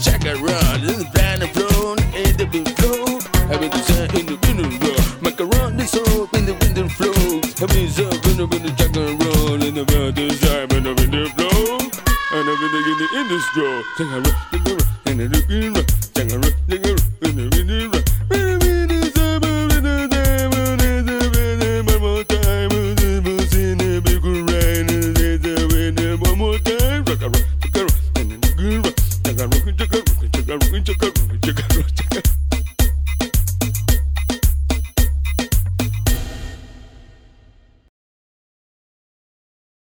Jack around. is up in the window, jack and roll, in the world is up in the window flow, and everything in the industry. Jack and roll, jack and roll, and the looking the jack and roll, jack and roll, in the window rock. Check